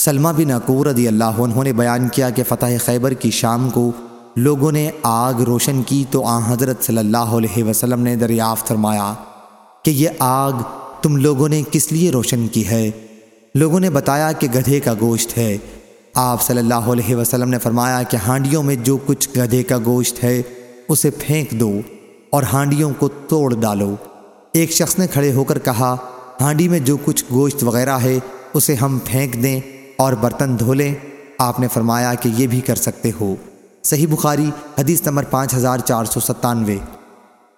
سلمہ بن عقور رضی اللہ عنہ نے بیان کیا کہ فتح خیبر کی شام کو لوگوں نے آگ روشن کی تو آن حضرت صلی اللہ علیہ وسلم نے دریافت فرمایا کہ یہ آگ تم لوگوں نے کس لیے روشن کی ہے؟ لوگوں نے بتایا کہ گدھے کا گوشت ہے۔ آپ صلی اللہ علیہ وسلم نے فرمایا کہ ہانڈیوں میں جو کچھ گدھے کا گوشت ہے، اسے پھینک دو اور ہانڈیوں کو توڑ ڈالو۔ ایک شخص نے کھڑے ہو کر کہا، ہانڈی میں جو کچھ گوشت وغیرہ ہے، اسے ہم پھینک دیں اور برتن دھو لیں۔ آپ نے فرمایا کہ یہ بھی کر سکتے ہو۔ صحیح بخاری، حدیث نمبر پانچ ہزار چار سو ستانوے۔